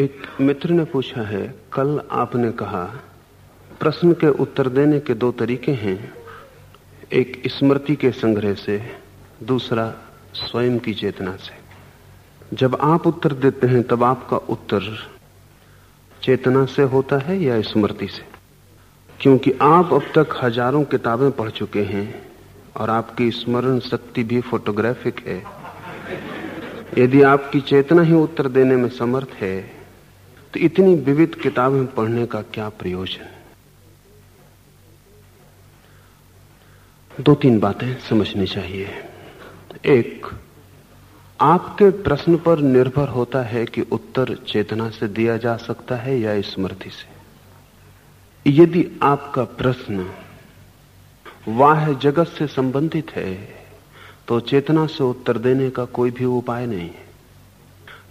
एक मित्र ने पूछा है, कल आपने कहा, प्रश्न के उत्तर देने के दो तरीके हैं, एक स्मृति के संग्रह से, दूसरा स्वयं की चेतना से। जब आप उत्तर देते हैं, तब आपका उत्तर चेतना से होता है या स्मृति से? क्योंकि आप अब तक हज़ारों किताबें पढ़ चुके हैं और आपकी स्मरण शक्ति भी फोटोग्राफिक है। यदि आपकी चेतना ही उत्तर देने में समर्थ है तो इतनी विविध किताबें पढ़ने का क्या प्रयोजन दो तीन बातें समझनी चाहिए। एक, आपके प्रश्न पर निर्भर होता है कि उत्तर चेतना से दिया जा सकता है या स्मृति से। यदि आपका प्रश्न वाह जगत से संबंधित है तो चेतना से उत्तर देने का कोई भी उपाय नहीं है।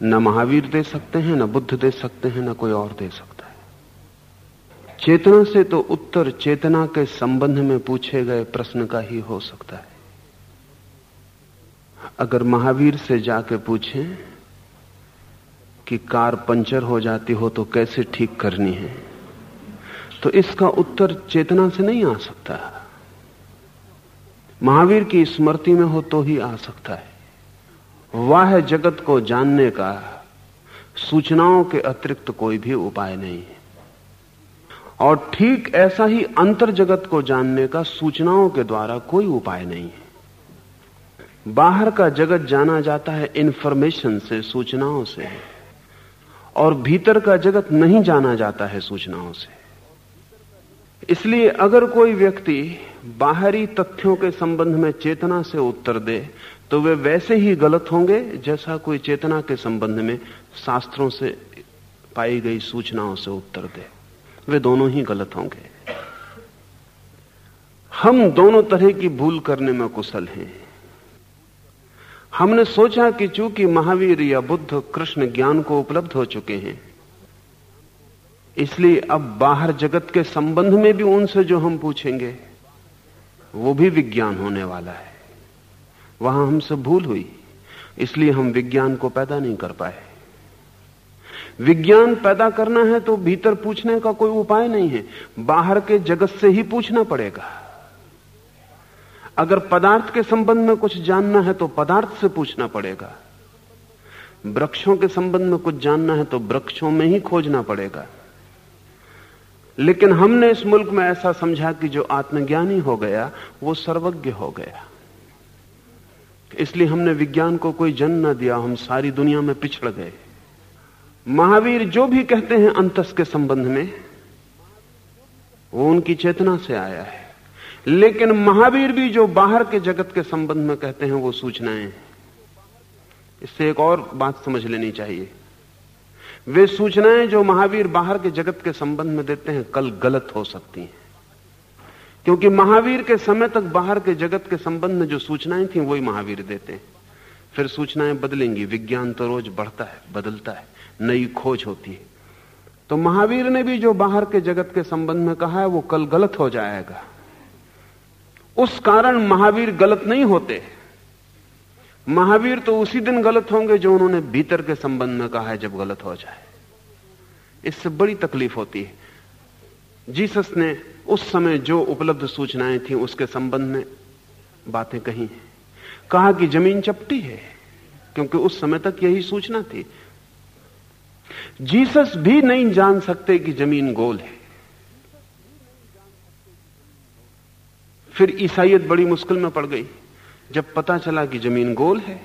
न महावीर दे सकते हैं, न बुद्ध दे सकते हैं, न कोई और दे सकता है। चेतना से तो उत्तर चेतना के संबंध में पूछे गए प्रश्न का ही हो सकता है। अगर महावीर से जाके पूछें कि कार पंचर हो जाती हो तो कैसे ठीक करनी है तो इसका उत्तर चेतना से नहीं आ सकता। महावीर की स्मृति में हो तो ही आ सकता है। वह जगत को जानने का सूचनाओं के अतिरिक्त कोई भी उपाय नहीं है। और ठीक ऐसा ही अंतर जगत को जानने का सूचनाओं के द्वारा कोई उपाय नहीं है। बाहर का जगत जाना जाता है इंफॉर्मेशन से, सूचनाओं से। और भीतर का जगत नहीं जाना जाता है सूचनाओं से। इसलिए अगर कोई व्यक्ति बाहरी तथ्यों के संबंध में चेतना से उत्तर दे तो वे वैसे ही गलत होंगे जैसा कोई चेतना के संबंध में शास्त्रों से पाई गई सूचनाओं से उत्तर दे। वे दोनों ही गलत होंगे। हम दोनों तरह की भूल करने में कुशल हैं। हमने सोचा कि चूँकि महावीर या बुद्ध कृष्ण ज्ञान को उपलब्ध हो चुके हैं, इसलिए अब बाहर जगत के संबंध में भी उनसे जो हम पूछेंगे, वो भी विज्ञान होने वाला है। वहाँ हमसे भूल हुई, इसलिए हम विज्ञान को पैदा नहीं कर पाए। विज्ञान पैदा करना है तो भीतर पूछने का कोई उपाय नहीं है, बाहर के जगत से ही पूछना पड़ेगा। अगर पदार्थ के संबंध में कुछ जानना है तो पदार्थ से पूछना पड़ेगा। वृक्षों के संबंध में कुछ जानना है तो वृक्षों में ही खोजना पड़ेगा। लेकिन हमने इस मुल्क में ऐसा समझा कि जो आत्मज्ञानी हो गया, वो सर्वज्ञ हो गया। इसलिए हमने विज्ञान को कोई जन्म न दिया, हम सारी दुनिया में पिछड़ गए। महावीर जो भी कहते हैं अंतस के संबंध में, वो उनकी चेतना से आया है। लेकिन महावीर भी जो बाहर के जगत के संबंध में कहते हैं, वो सूचनाएँ इससे एक और बात समझ लेनी चाहिए। वे सूचनाएँ जो महावीर बाहर के जगत के संबंध में देते हैं, कल गलत हो सकती हैं। क्योंकि महावीर के समय तक बाहर के जगत के संबंध में जो सूचनाएँ थी, वही महावीर देते हैं। फिर सूचनाएँ बदलेंगी, विज्ञान तो रोज बढ़ता है, बदलता है, नई खोज होती है। तो महावीर ने भी जो बाहर के जगत के संबंध में कहा है, वो कल गलत हो जाएगा। उस कारण महावीर गलत नहीं होते। महावीर तो उसी दिन गलत होंगे जो उन्होंने भीतर के संबंध में कहा है, जब गलत हो जाए। इससे बड़ी तकलीफ़ होती है। जीसस ने उस समय जो उपलब्ध सूचनाएँ थी उसके संबंध में बातें कही हैं। कहा कि ज़मीन चपटी है, क्योंकि उस समय तक यही सूचना थी। जीसस भी नहीं जान सकते कि ज़मीन गोल है। फिर ईसाइयत बड़ी मुश्किल में पड़ गई। जब पता चला कि ज़मीन गोल है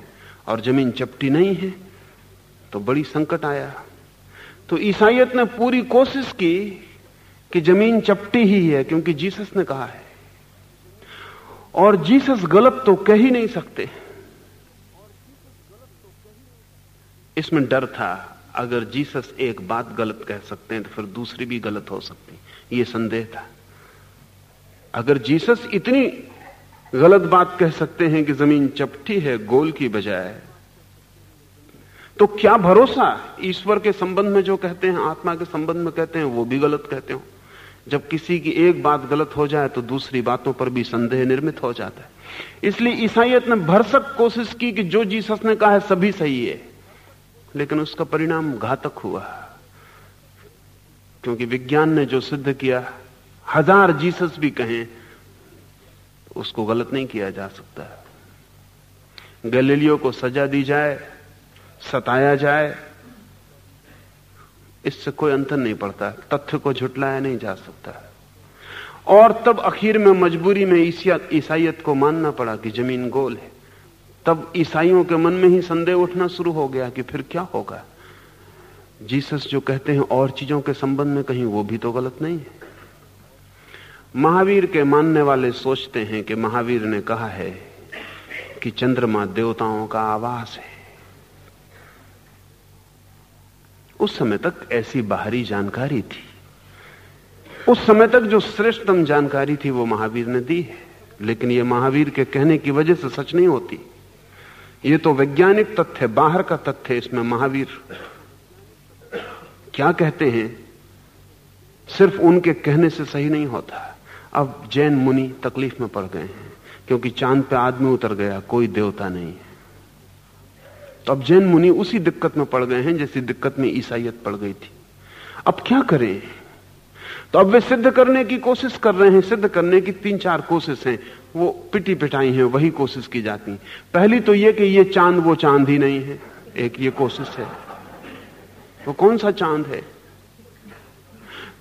और ज़मीन चपटी नहीं है तो बड़ी संकट आया। तो ईसाइयत ने पूरी कोशिश की कि ज़मीन चपटी ही है, क्योंकि जीसस ने कहा है। और जीसस गलत तो कह ही नहीं सकते। इसमें डर था, अगर जीसस एक बात गलत कह सकते हैं तो फिर दूसरी भी गलत हो सकती ये संदेह था। अगर जीसस इतनी गलत बात कह सकते हैं कि ज़मीन चपटी है, गोल की बजाय तो क्या भरोसा ईश्वर के संबंध में जो कहते हैं, आत्मा के संबंध में कहते हैं, वो भी गलत कहते हो? जब किसी की एक बात गलत हो जाए तो दूसरी बातों पर भी संदेह निर्मित हो जाता है। इसलिए ईसाइयत ने भरसक कोशिश की कि जो जीसस ने कहा है सभी सही है। लेकिन उसका परिणाम घातक हुआ। क्योंकि विज्ञान ने जो सिद्ध किया, हज़ार जीसस भी कहें, उसको गलत नहीं किया जा सकता। गैलीलियो को सजा दी जाए, सताया जाए इससे कोई अंतर नहीं पड़ता। तथ्य को झुटलाया नहीं जा सकता। और तब आखिर में मजबूरी में ईसाइत को मानना पड़ा कि ज़मीन गोल है। तब ईसाइयों के मन में ही संदेह उठना शुरू हो गया कि फिर क्या होगा? जीसस जो कहते हैं और चीज़ों के संबंध में कहीं वो भी तो गलत नहीं है। महावीर के मानने वाले सोचते हैं कि महावीर ने कहा है कि चंद्रमा देवताओं का आवास है। उस समय तक ऐसी बाहरी जानकारी थी। उस समय तक जो श्रेष्ठतम जानकारी थी वो महावीर ने दी है। लेकिन ये महावीर के कहने की वजह से सच नहीं होती। ये तो वैज्ञानिक तथ्य बाहर का तथ्य इसमें महावीर। क्या कहते हैं? सिर्फ़ उनके कहने से सही नहीं होता। अब जैन मुनि तकलीफ़ में पड़ गए हैं, क्योंकि चाँद पे आदमी उतर गया, कोई देवता नहीं है। तो अब जैन मुनि उसी दिक्कत में पड़ गए हैं जैसी दिक्कत में ईसाइयत पड़ गई थी। अब क्या करें? तो अब वे सिद्ध करने की कोशिश कर रहे हैं, सिद्ध करने की तीन चार कोशिश हैं। वो पिटी पिटाई हैं, वही कोशिश की जाती पहली तो ये कि ये चाँद, वो चाँद ही नहीं है। एक ये कोशिश है। वो कौन सा चाँद है?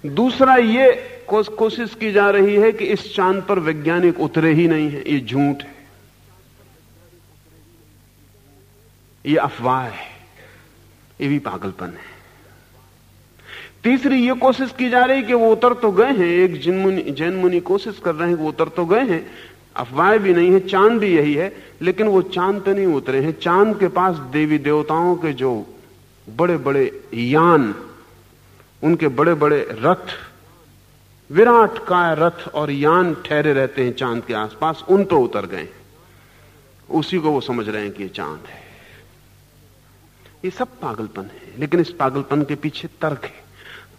दूसरा ये कोशिश की जा रही है कि इस चाँद पर वैज्ञानिक उतरे ही नहीं है। ये झूठ है। ये अफवाह है, ये भी पागलपन है। तीसरी ये कोशिश की जा रही कि वो उतर तो गए हैं, एक जिन मुनि जैन मुनि कोशिश कर रहे हैं वो उतर तो गए हैं। अफवाह भी नहीं है, चाँद भी यही है, लेकिन वो चाँद तो नहीं उतरे हैं। चाँद के पास देवी देवताओं के जो बड़े बड़े यान, उनके बड़े बड़े रथ, विराट काय रथ और यान ठहरे रहते हैं चाँद के आसपास, उन पर उतर गए उसी को वो समझ रहे हैं कि ये चाँद है। ये सब पागलपन है, लेकिन इस पागलपन के पीछे तर्क है।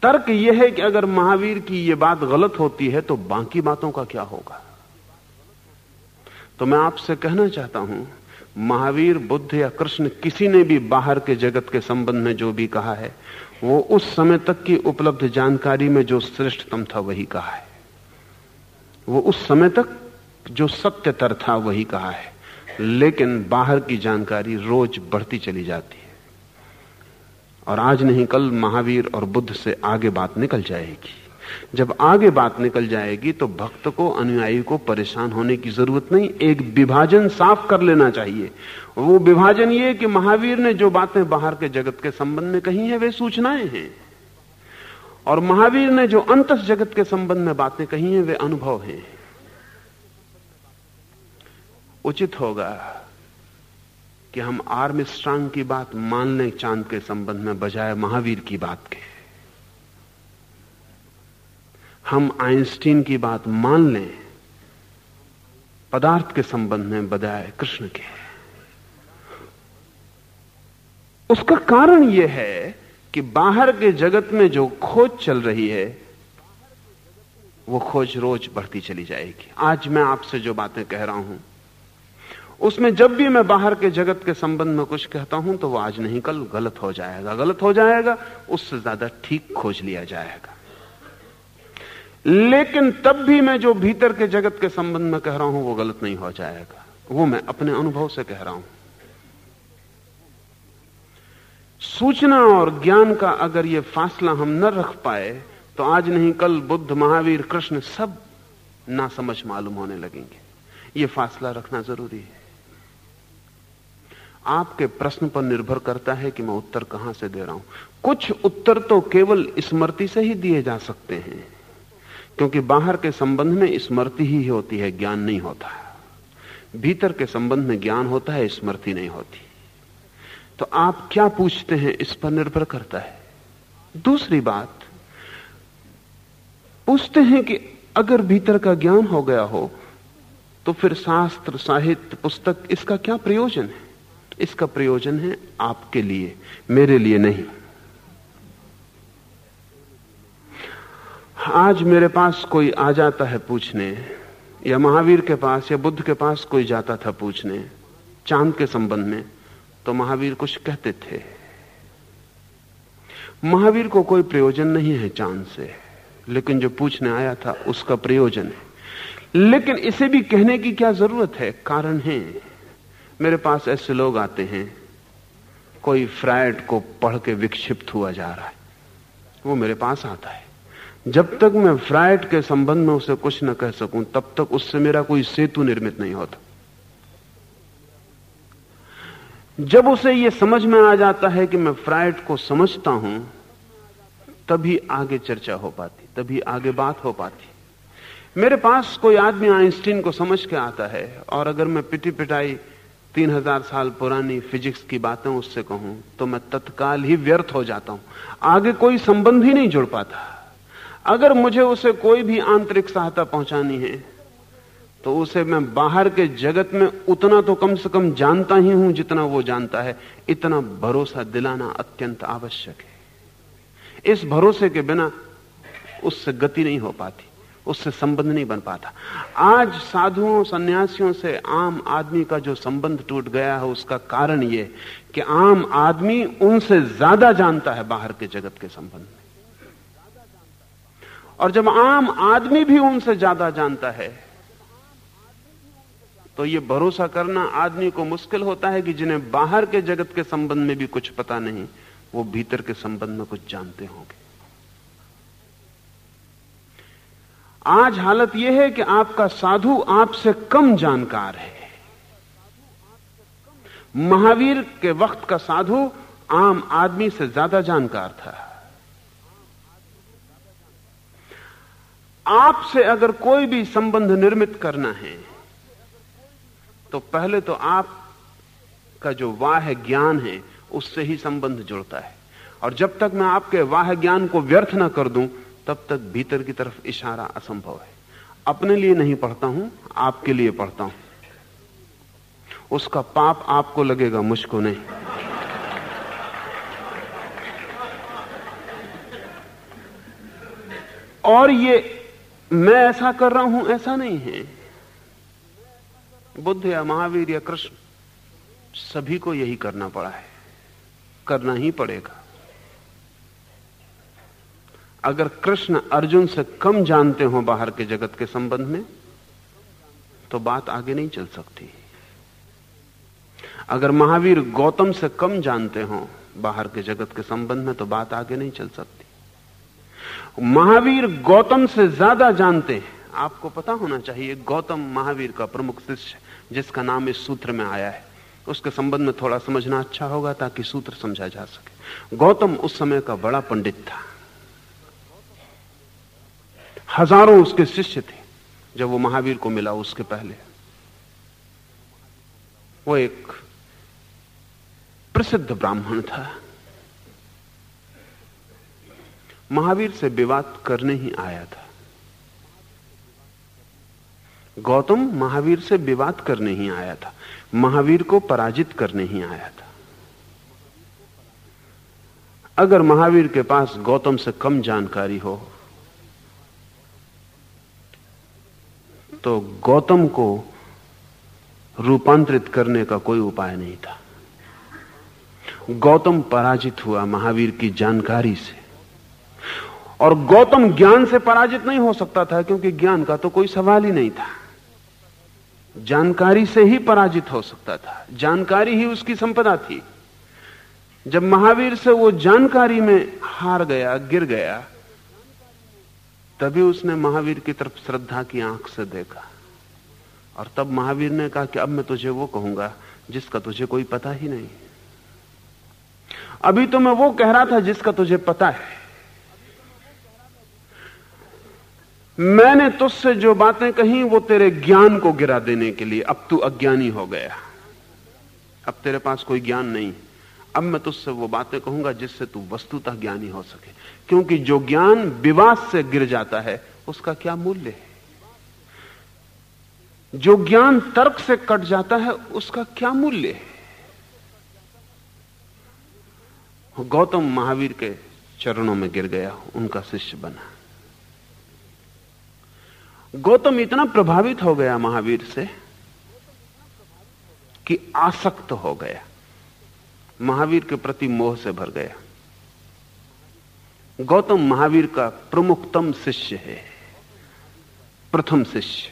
तर्क यह है कि अगर महावीर की यह बात गलत होती है तो बाकी बातों का क्या होगा? तो मैं आपसे कहना चाहता हूँ, महावीर, बुद्ध या कृष्ण, किसी ने भी बाहर के जगत के संबंध में जो भी कहा है, वो उस समय तक की उपलब्ध जानकारी में जो श्रेष्ठतम था, वही कहा है। वो उस समय तक जो सत्यतर था, वही कहा है। लेकिन बाहर की जानकारी रोज बढ़ती चली जाती है। और आज नहीं, कल महावीर और बुद्ध से आगे बात निकल जाएगी। जब आगे बात निकल जाएगी तो भक्त को, अनुयायी को परेशान होने की ज़रूरत नहीं, एक विभाजन साफ़ कर लेना चाहिए। वो विभाजन ये कि महावीर ने जो बातें बाहर के जगत के संबंध में कही हैं, वे सूचनाएँ हैं। और महावीर ने जो अंत जगत के संबंध में बातें कही हैं, वे अनुभव हैं। उचित होगा कि हम आर्म स्ट्रांग की बात मान लें चाँद के संबंध में बजाय महावीर की बात के हम आइंस्टीन की बात मान लें, पदार्थ के संबंध में बजाय कृष्ण के उसका कारण यह है कि बाहर के जगत में जो खोज चल रही है, वो खोज रोज बढ़ती चली जाएगी। आज मैं आपसे जो बातें कह रहा हूँ उसमें जब भी मैं बाहर के जगत के संबंध में कुछ कहता हूँ तो वो आज नहीं, कल गलत हो जाएगा। गलत हो जाएगा, उससे ज़्यादा ठीक खोज लिया जाएगा। लेकिन तब भी मैं जो भीतर के जगत के संबंध में कह रहा हूँ, वो गलत नहीं हो जाएगा। वो मैं अपने अनुभव से कह रहा हूँ। सूचना और ज्ञान का अगर ये फासला हम न रख पाए तो आज नहीं, कल बुद्ध, महावीर, कृष्ण सब ना समझ मालूम होने लगेंगे। ये फासला रखना ज़रूरी है। आपके प्रश्न पर निर्भर करता है कि मैं उत्तर कहाँ से दे रहा हूँ। कुछ उत्तर तो केवल स्मृति से ही दिए जा सकते हैं, क्योंकि बाहर के संबंध में स्मृति ही होती है, ज्ञान नहीं होता। भीतर के संबंध में ज्ञान होता है, स्मृति नहीं होती। तो आप क्या पूछते हैं, इस पर निर्भर करता है। दूसरी बात, पूछते हैं कि अगर भीतर का ज्ञान हो गया हो तो फिर शास्त्र, साहित्य, पुस्तक, इसका क्या प्रयोजन है? इसका प्रयोजन है आपके लिए, मेरे लिए नहीं। आज मेरे पास कोई आ जाता है पूछने, या महावीर के पास, या बुद्ध के पास कोई जाता था पूछने, चाँद के संबंध में तो महावीर कुछ कहते थे। महावीर को कोई प्रयोजन नहीं है चाँद से, लेकिन जो पूछने आया था उसका प्रयोजन है। लेकिन इसे भी कहने की क्या ज़रूरत है? कारण है मेरे पास ऐसे लोग आते हैं, कोई फ्राइड को पढ़ के विक्षिप्त हुआ जा रहा है। वो मेरे पास आता है। जब तक मैं फ्राइड के संबंध में उसे कुछ न कह सकूँ, तब तक उससे मेरा कोई सेतु निर्मित नहीं होता। जब उसे यह समझ में आ जाता है कि मैं फ्राइड को समझता हूँ, तभी आगे चर्चा हो पाती, तभी आगे बात हो पाती। मेरे पास कोई आदमी आइंस्टीन को समझ के आता है, और अगर मैं पिटी पिटाई तीन हज़ार साल पुरानी फिजिक्स की बातें उससे कहूँ तो मैं तत्काल ही व्यर्थ हो जाता हूँ। आगे कोई संबंध ही नहीं जुड़ पाता। अगर मुझे उसे कोई भी आंतरिक सहायता पहुंचानी है तो उसे मैं बाहर के जगत में उतना तो कम से कम जानता ही हूँ जितना वो जानता है। इतना भरोसा दिलाना अत्यंत आवश्यक है। इस भरोसे के बिना उससे गति नहीं हो पाती। उससे संबंध नहीं बन पाता। आज साधुओं, सन्यासियों से आम आदमी का जो संबंध टूट गया है, उसका कारण यह कि आम आदमी उनसे ज़्यादा जानता है बाहर के जगत के संबंध में। और जब आम आदमी भी उनसे ज़्यादा जानता है तो यह भरोसा करना आदमी को मुश्किल होता है कि जिन्हें बाहर के जगत के संबंध में भी कुछ पता नहीं, वो भीतर के संबंध में कुछ जानते होंगे। आज हालत यह है कि आपका साधु आपसे कम जानकार है। महावीर के वक्त का साधु आम आदमी से ज़्यादा जानकार था। आपसे अगर कोई भी संबंध निर्मित करना है तो पहले तो आप का जो वाह ज्ञान है, उससे ही संबंध जुड़ता है। और जब तक मैं आपके वाह ज्ञान को व्यर्थ ना कर दूँ तब तक भीतर की तरफ़ इशारा असंभव है। अपने लिए नहीं पढ़ता हूँ, आपके लिए पढ़ता हूँ। उसका पाप आपको लगेगा, मुझको नहीं। और ये मैं ऐसा कर रहा हूँ, ऐसा नहीं है। बुद्ध या महावीर या कृष्ण, सभी को यही करना पड़ा है। करना ही पड़ेगा। अगर कृष्ण अर्जुन से कम जानते हो बाहर के जगत के संबंध में तो बात आगे नहीं चल सकती। अगर महावीर गौतम से कम जानते हो बाहर के जगत के संबंध में तो बात आगे नहीं चल सकती। महावीर गौतम से ज़्यादा जानते हैं। आपको पता होना चाहिए, गौतम महावीर का प्रमुख शिष्य, जिसका नाम इस सूत्र में आया है, उसके संबंध में थोड़ा समझना अच्छा होगा ताकि सूत्र समझा जा सके। गौतम उस समय का बड़ा पंडित था। हज़ारों उसके शिष्य थे। जब वो महावीर को मिला उसके पहले। वो एक प्रसिद्ध ब्राह्मण था। महावीर से विवाद करने ही आया था। गौतम महावीर से विवाद करने ही आया था। महावीर को पराजित करने ही आया था। अगर महावीर के पास गौतम से कम जानकारी हो तो गौतम को रूपांतरित करने का कोई उपाय नहीं था। गौतम पराजित हुआ महावीर की जानकारी से। और गौतम ज्ञान से पराजित नहीं हो सकता था, क्योंकि ज्ञान का तो कोई सवाल ही नहीं था। जानकारी से ही पराजित हो सकता था। जानकारी ही उसकी संपदा थी। जब महावीर से वो जानकारी में हार गया, गिर गया तभी उसने महावीर की तरफ़ श्रद्धा की आँख से देखा। और तब महावीर ने कहा कि अब मैं तुझे वो कहूँगा जिसका तुझे कोई पता ही नहीं। अभी तो मैं वो कह रहा था जिसका तुझे पता है। मैंने तुझसे जो बातें कही, वो तेरे ज्ञान को गिरा देने के लिए। अब तू अज्ञानी हो गया। अब तेरे पास कोई ज्ञान नहीं। अब मैं तुझसे वो बातें कहूँगा जिससे तू वस्तुतः ज्ञानी हो सके। क्योंकि जो ज्ञान विवाद से गिर जाता है, उसका क्या मूल्य है? जो ज्ञान तर्क से कट जाता है, उसका क्या मूल्य है? गौतम महावीर के चरणों में गिर गया, उनका शिष्य बना। गौतम इतना प्रभावित हो गया महावीर से कि आसक्त हो गया। महावीर के प्रति मोह से भर गया। गौतम महावीर का प्रमुखतम शिष्य है। प्रथम शिष्य,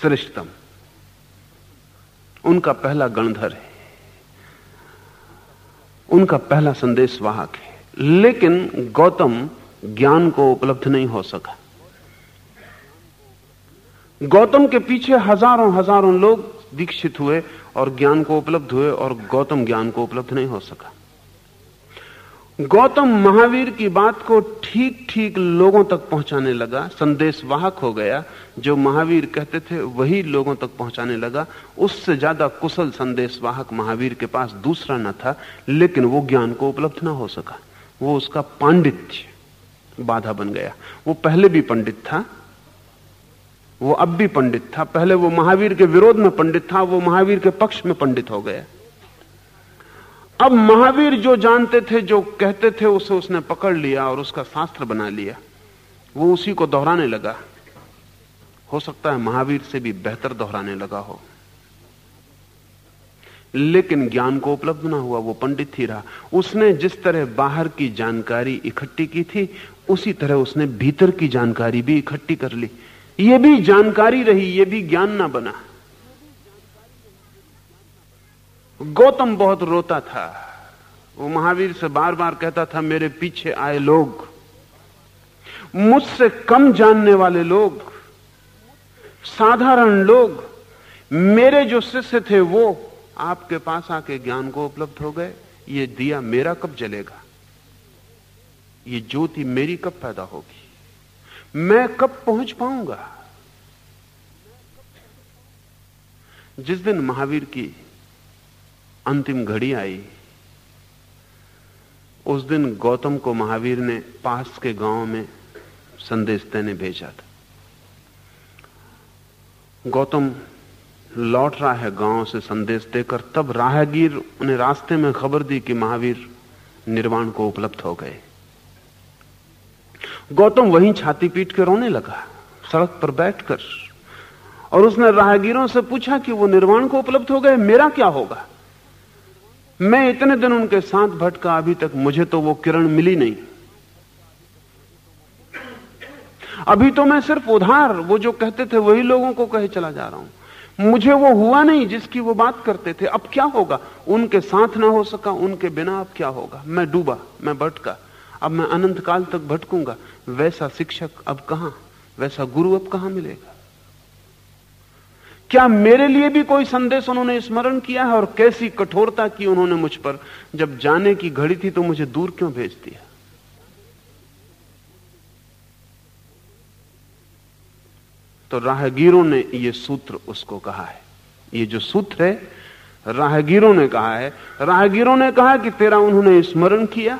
श्रेष्ठतम। उनका पहला गणधर है। उनका पहला संदेश वाहक है। लेकिन गौतम ज्ञान को उपलब्ध नहीं हो सका। गौतम के पीछे हज़ारों हज़ारों लोग दीक्षित हुए और ज्ञान को उपलब्ध हुए और गौतम ज्ञान को उपलब्ध नहीं हो सका। गौतम महावीर की बात को ठीक ठीक लोगों तक पहुँचाने लगा। संदेश वाहक हो गया। जो महावीर कहते थे, वही लोगों तक पहुँचाने लगा। उससे ज़्यादा कुशल संदेश वाहक महावीर के पास दूसरा न था, लेकिन वो ज्ञान को उपलब्ध ना हो सका। वो उसका पांडित्य बाधा बन गया। वो पहले भी पंडित था। वो अब भी पंडित था। पहले वो महावीर के विरोध में पंडित था, वो महावीर के पक्ष में पंडित हो गया। अब महावीर जो जानते थे, जो कहते थे, उसे उसने पकड़ लिया और उसका शास्त्र बना लिया। वो उसी को दोहराने लगा। हो सकता है महावीर से भी बेहतर दोहराने लगा हो। लेकिन ज्ञान को उपलब्ध ना हुआ, वो पंडित ही रहा। उसने जिस तरह बाहर की जानकारी इकट्ठी की थी, उसी तरह उसने भीतर की जानकारी भी इकट्ठी कर ली। ये भी जानकारी रही, ये भी ज्ञान ना बना। गौतम बहुत रोता था। वो महावीर से बार बार कहता था, मेरे पीछे आए लोग, मुझसे कम जानने वाले लोग, साधारण लोग, मेरे जो शिष्य थे वो आपके पास आके ज्ञान को उपलब्ध हो गए। ये दिया मेरा कब जलेगा? ये ज्योति मेरी कब पैदा होगी? मैं कब पहुँच पाऊँगा? जिस दिन महावीर की अंतिम घड़ी आई। उस दिन गौतम को महावीर ने पास के गाँव में संदेश देने भेजा था। गौतम लौट रहा है गाँव से संदेश देकर, तब राहगीर उन्हें रास्ते में खबर दी कि महावीर निर्वाण को उपलब्ध हो गए। गौतम वहीं छाती पीट के रोने लगा, सड़क पर बैठकर, और उसने राहगीरों से पूछा कि वो निर्वाण को उपलब्ध हो गए, मेरा क्या होगा? मैं इतने दिन उनके साथ भटका, अभी तक मुझे तो वो किरण मिली नहीं। अभी तो मैं सिर्फ़ उधार, वो जो कहते थे वही लोगों को कहे चला जा रहा हूँ। मुझे वो हुआ नहीं जिसकी वो बात करते थे। अब क्या होगा? उनके साथ ना हो सका, उनके बिना अब क्या होगा? मैं डूबा, मैं भटका। अब मैं अनंत काल तक भटकूँगा। वैसा शिक्षक अब कहाँ? वैसा गुरु अब कहाँ मिलेगा? क्या मेरे लिए भी कोई संदेश उन्होंने स्मरण किया है? और कैसी कठोरता की उन्होंने मुझ पर? जब जाने की घड़ी थी तो मुझे दूर क्यों भेज दिया? तो राहगीरों ने यह सूत्र उसको कहा है। ये जो सूत्र है, राहगीरों ने कहा है। राहगीरों ने कहा कि तेरा उन्होंने स्मरण किया,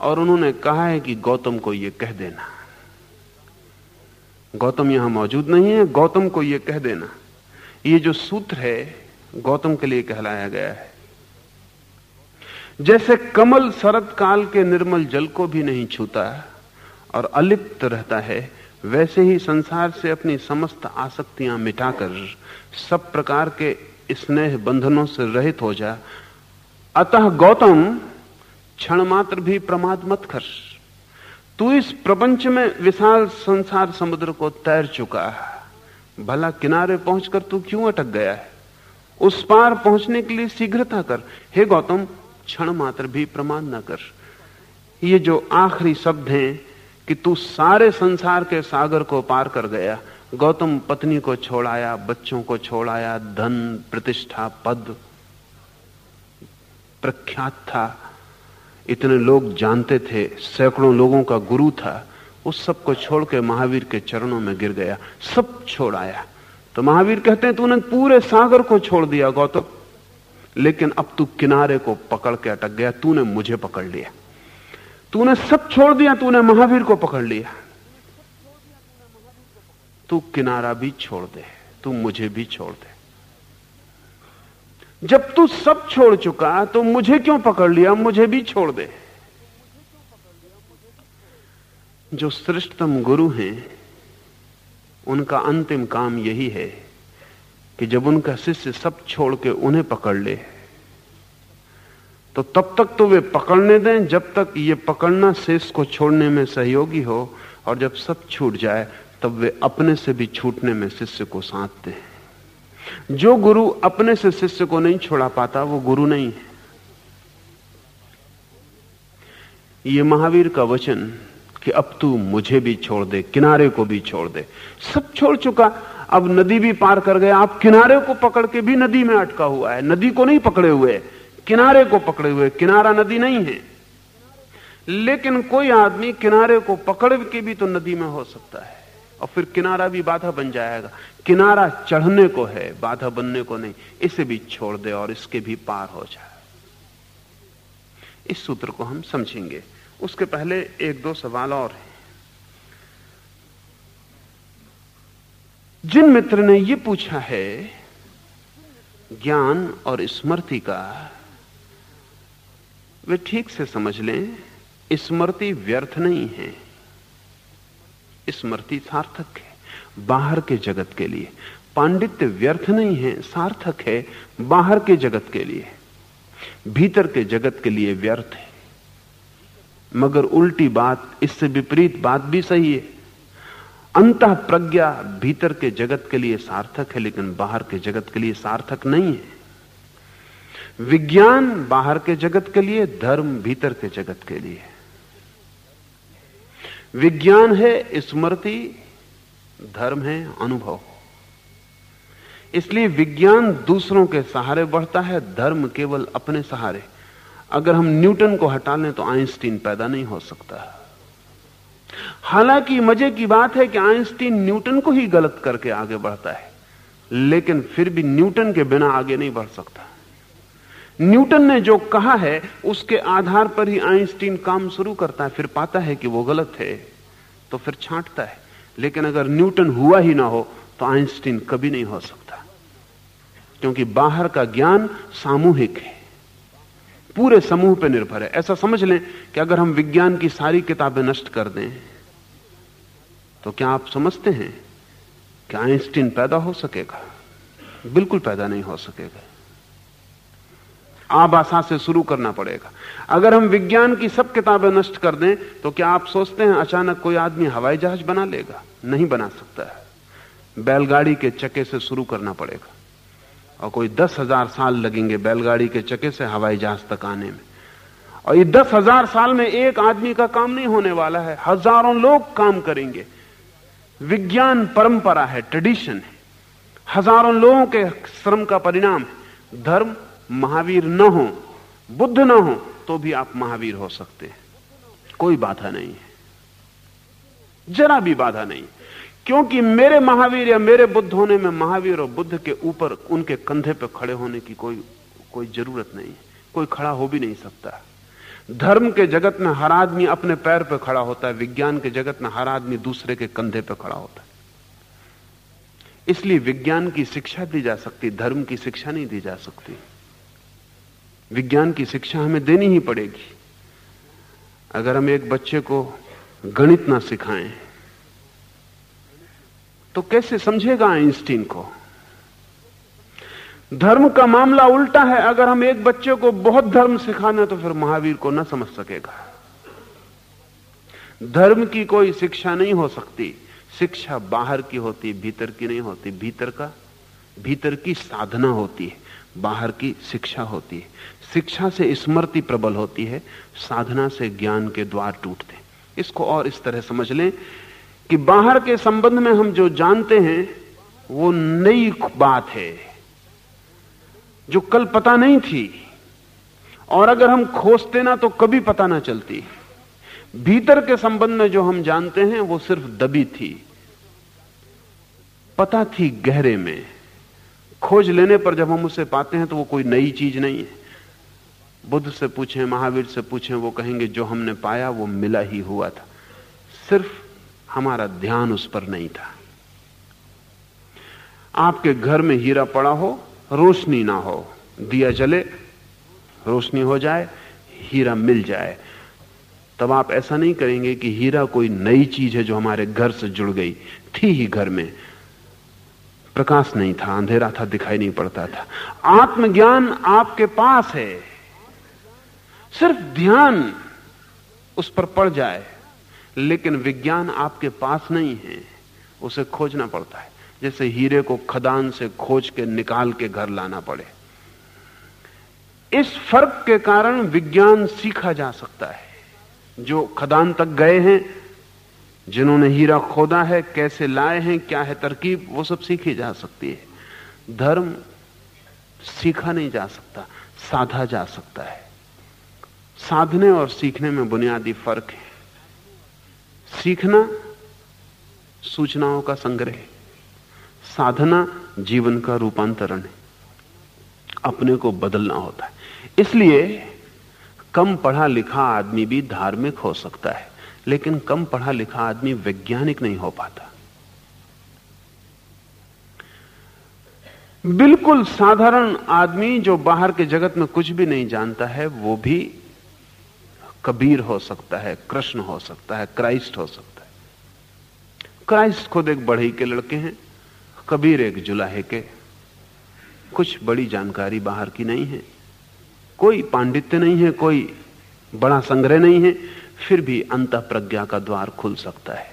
और उन्होंने कहा है कि गौतम को यह कह देना। गौतम यहाँ मौजूद नहीं है, गौतम को यह कह देना। ये जो सूत्र है, गौतम के लिए कहलाया गया है। जैसे कमल शरद काल के निर्मल जल को भी नहीं छूता और अलिप्त रहता है, वैसे ही संसार से अपनी समस्त आसक्तियाँ मिटाकर सब प्रकार के स्नेह बंधनों से रहित हो जा। अतः गौतम क्षण मात्र भी प्रमाद मत कर। तू इस प्रपंच में विशाल संसार समुद्र को तैर चुका है। भला किनारे पहुंचकर तू क्यों अटक गया है? उस पार पहुँचने के लिए शीघ्रता कर। हे गौतम, क्षण मात्र भी प्रमाण न कर। ये जो आखिरी शब्द हैं कि तू सारे संसार के सागर को पार कर गया, गौतम पत्नी को छोड़ाया, बच्चों को छोड़ाया, धन, प्रतिष्ठा, पद, प्रख्यात था। इतने लोग जानते थे, सैकड़ों लोगों का गुरु था। उस सबको छोड़ के महावीर के चरणों में गिर गया, सब छोड़ आया। तो महावीर कहते हैं, तूने पूरे सागर को छोड़ दिया, गौतम। लेकिन अब तू किनारे को पकड़ के अटक गया, तूने मुझे पकड़ लिया। तूने सब छोड़ दिया, तूने महावीर को पकड़ लिया। तू किनारा भी छोड़ दे, तू मुझे भी छोड़ दे। जब तू सब छोड़ चुका तो मुझे क्यों पकड़ लिया? मुझे भी छोड़ दे। जो श्रेष्ठतम गुरु हैं, उनका अंतिम काम यही है कि जब उनका शिष्य सब छोड़ के उन्हें पकड़ ले तो तब तक तो वे पकड़ने दें जब तक ये पकड़ना शेष को छोड़ने में सहयोगी हो और जब सब छूट जाए, तब वे अपने से भी छूटने में शिष्य को साधते हैं जो गुरु अपने से शिष्य को नहीं छोड़ा पाता, वो गुरु नहीं है। ये महावीर का वचन कि अब तू मुझे भी छोड़ दे, किनारे को भी छोड़ दे। सब छोड़ चुका। अब नदी भी पार कर गया। आप किनारे को पकड़ के भी नदी में अटका हुआ है। नदी को नहीं पकड़े हुए। किनारे को पकड़े हुए। किनारा नदी नहीं है। लेकिन कोई आदमी किनारे को पकड़ के भी तो नदी में हो सकता है। और फिर किनारा भी बाधा बन जाएगा। किनारा चढ़ने को है, बाधा बनने को नहीं। इसे भी छोड़ दे और इसके भी पार हो जाए इस सूत्र को हम समझेंगे। उसके पहले एक दो सवाल और हैं। जिन मित्र ने यह पूछा है, ज्ञान और स्मृति का, वे ठीक से समझ लें, स्मृति व्यर्थ नहीं है। स्मृति सार्थक है, बाहर के जगत के लिए। पांडित्य व्यर्थ नहीं है, सार्थक है, बाहर के जगत के लिए। भीतर के जगत के लिए व्यर्थ है। मगर उल्टी बात, इससे विपरीत बात भी सही है। अंत प्रज्ञा भीतर के जगत के लिए सार्थक है, लेकिन बाहर के जगत के लिए सार्थक नहीं है। विज्ञान बाहर के जगत के लिए, धर्म भीतर के जगत के लिए विज्ञान है स्मृति, धर्म है अनुभव। इसलिए विज्ञान दूसरों के सहारे बढ़ता है, धर्म केवल अपने सहारे। अगर हम न्यूटन को हटा लें तो आइंस्टीन पैदा नहीं हो सकता हालाँकि मज़े की बात है कि आइंस्टीन न्यूटन को ही गलत करके आगे बढ़ता है, लेकिन फिर भी न्यूटन के बिना आगे नहीं बढ़ सकता। न्यूटन ने जो कहा है, उसके आधार पर ही आइंस्टीन काम शुरू करता है, फिर पाता है कि वो गलत है तो फिर छांटता है। लेकिन अगर न्यूटन हुआ ही ना हो तो आइंस्टीन कभी नहीं हो सकता, क्योंकि बाहर का ज्ञान सामूहिक है। पूरे समूह पर निर्भर है। ऐसा समझ लें कि अगर हम विज्ञान की सारी किताबें नष्ट कर दें तो क्या आप समझते हैं कि आइंस्टीन पैदा हो सकेगा? बिल्कुल पैदा नहीं हो सकेगा। आबासा से शुरू करना पड़ेगा। अगर हम विज्ञान की सब किताबें नष्ट कर दें तो क्या आप सोचते हैं अचानक कोई आदमी हवाई जहाज़ बना लेगा? नहीं बना सकता है। बैलगाड़ी के चके से शुरू करना पड़ेगा। और कोई दस हज़ार साल लगेंगे बैलगाड़ी के चके से हवाई जहाज़ तक आने में। और ये दस हज़ार साल में एक आदमी का काम नहीं होने वाला है, हज़ारों लोग काम करेंगे। विज्ञान परंपरा है, ट्रेडिशन है। हज़ारों लोगों के श्रम का परिणाम है। धर्म, महावीर न हो, बुद्ध न हो तो भी आप महावीर हो सकते हैं। कोई बाधा नहीं है। जरा भी बाधा नहीं क्योंकि मेरे महावीर या मेरे बुद्ध होने में महावीर और बुद्ध के ऊपर, उनके कंधे पर खड़े होने की कोई कोई ज़रूरत नहीं कोई खड़ा हो भी नहीं सकता। धर्म के जगत में हर आदमी अपने पैर पर खड़ा होता है, विज्ञान के जगत में हर आदमी दूसरे के कंधे पर खड़ा होता है। इसलिए विज्ञान की शिक्षा दी जा सकती, धर्म की शिक्षा नहीं दी जा सकती। विज्ञान की शिक्षा हमें देनी ही पड़ेगी। अगर हम एक बच्चे को गणित ना सिखाएँ तो कैसे समझेगा आइंस्टीन को? धर्म का मामला उल्टा है। अगर हम एक बच्चे को बहुत धर्म सिखाना तो फिर महावीर को ना समझ सकेगा। धर्म की कोई शिक्षा नहीं हो सकती। शिक्षा बाहर की होती, भीतर की नहीं होती। भीतर का, भीतर की साधना होती है। बाहर की शिक्षा होती है। शिक्षा से स्मृति प्रबल होती है। साधना से ज्ञान के द्वार टूटते इसको और इस तरह समझ लें। कि बाहर के संबंध में हम जो जानते हैं, वो नई बात है, जो कल पता नहीं थी। और अगर हम खोजते ना तो कभी पता ना चलती। भीतर के संबंध में जो हम जानते हैं, वो सिर्फ़ दबी थी। पता थी गहरे में। खोज लेने पर जब हम उसे पाते हैं तो वो कोई नई चीज़ नहीं है। बुद्ध से पूछें, महावीर से पूछें, वो कहेंगे, जो हमने पाया, वो मिला ही हुआ था। सिर्फ़ हमारा ध्यान उस पर नहीं था। आपके घर में हीरा पड़ा हो, रोशनी ना हो, दिया जले, रोशनी हो जाए, हीरा मिल जाए। तब आप ऐसा नहीं करेंगे कि हीरा कोई नई चीज़ है जो हमारे घर से जुड़ गई, थी ही घर में। प्रकाश नहीं था, अंधेरा था, दिखाई नहीं पड़ता था। आत्मज्ञान आपके पास है। सिर्फ़ ध्यान उस पर पड़ जाए। लेकिन विज्ञान आपके पास नहीं है, उसे खोजना पड़ता है। जैसे हीरे को खदान से खोज के निकाल के घर लाना पड़े। इस फ़र्क के कारण विज्ञान सीखा जा सकता है। जो खदान तक गए हैं, जिन्होंने हीरा खोदा है, कैसे लाए हैं, क्या है तरकीब, वो सब सीखी जा सकती है। धर्म सीखा नहीं जा सकता, साधा जा सकता है। साधने और सीखने में बुनियादी फ़र्क है। सीखना सूचनाओं का संग्रह साधना जीवन का रूपांतरण है। अपने को बदलना होता है। इसलिए कम पढ़ा लिखा आदमी भी धार्मिक हो सकता है, लेकिन कम पढ़ा लिखा आदमी वैज्ञानिक नहीं हो पाता। बिल्कुल साधारण आदमी जो बाहर के जगत में कुछ भी नहीं जानता है, वो भी कबीर हो सकता है, कृष्ण हो सकता है, क्राइस्ट हो सकता है। क्राइस्ट खुद एक बढ़ई के लड़के हैं, कबीर एक जुलाहे के। कुछ बड़ी जानकारी बाहर की नहीं है। कोई पांडित्य नहीं है, कोई बड़ा संग्रह नहीं है, फिर भी अंत प्रज्ञा का द्वार खुल सकता है।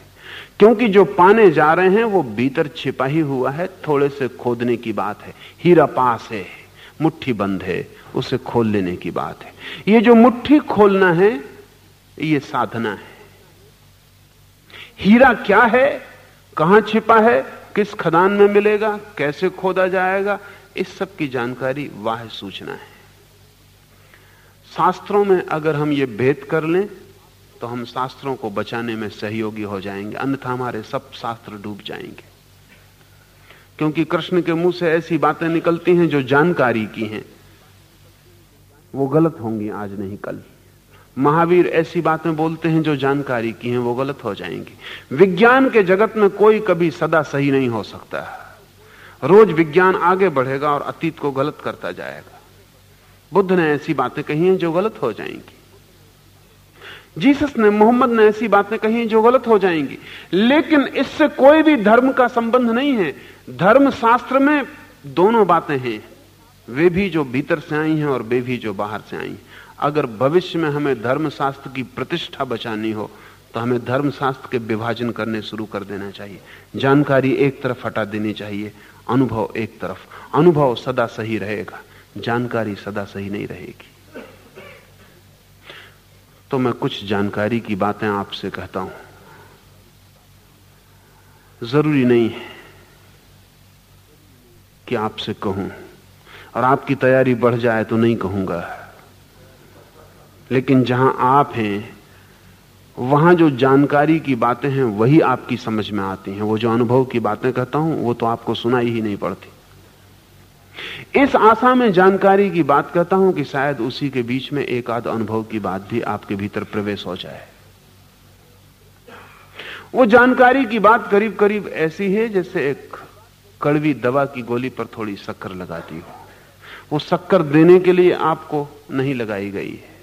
क्योंकि जो पाने जा रहे हैं, वो भीतर छिपा ही हुआ है, थोड़े से खोदने की बात है। हीरा पास है। मुट्ठी बंद है, उसे खोल लेने की बात है। ये जो मुट्ठी खोलना है, ये साधना है। हीरा क्या है? कहाँ छिपा है? किस खदान में मिलेगा? कैसे खोदा जाएगा? इस सब की जानकारी वाह सूचना है। शास्त्रों में अगर हम ये भेद कर लें तो हम शास्त्रों को बचाने में सहयोगी हो जाएँगे। अन्यथा हमारे सब शास्त्र डूब जाएँगे। क्योंकि कृष्ण के मुँह से ऐसी बातें निकलती हैं जो जानकारी की हैं। वो गलत होंगी आज नहीं कल। महावीर ऐसी बातें बोलते हैं जो जानकारी की हैं, वो गलत हो जाएँगी। विज्ञान के जगत में कोई कभी सदा सही नहीं हो सकता। रोज विज्ञान आगे बढ़ेगा और अतीत को गलत करता जाएगा। बुद्ध ने ऐसी बातें कही हैं जो गलत हो जाएँगी। जीसस ने, मोहम्मद ने ऐसी बातें कही जो गलत हो जाएँगी। लेकिन इससे कोई भी धर्म का संबंध नहीं है। धर्म शास्त्र में दोनों बातें हैं। वे भी जो भीतर से आई हैं और वे भी जो बाहर से आई हैं। अगर भविष्य में हमें धर्म शास्त्र की प्रतिष्ठा बचानी हो तो हमें धर्म शास्त्र के विभाजन करने शुरू कर देना चाहिए। जानकारी एक तरफ़ हटा देनी चाहिए, अनुभव एक तरफ़। अनुभव सदा सही रहेगा, जानकारी सदा सही नहीं रहेगी। तो मैं कुछ जानकारी की बातें आपसे कहता हूँ। ज़रूरी नहीं है कि आपसे कहूँ। और आपकी तैयारी बढ़ जाए तो नहीं कहूँगा। लेकिन जहाँ आप हैं, वहाँ जो जानकारी की बातें हैं, वही आपकी समझ में आती हैं। वो जो अनुभव की बातें कहता हूँ, वो तो आपको सुनाई ही नहीं पड़ती। इस आशा में जानकारी की बात कहता हूँ कि शायद उसी के बीच में एक आध अनुभव की बात भी आपके भीतर प्रवेश हो जाए। वो जानकारी की बात करीब करीब ऐसी है जैसे एक कड़वी दवा की गोली पर थोड़ी शक्कर लगाती हो। वो शक्कर देने के लिए आपको नहीं लगाई गई है।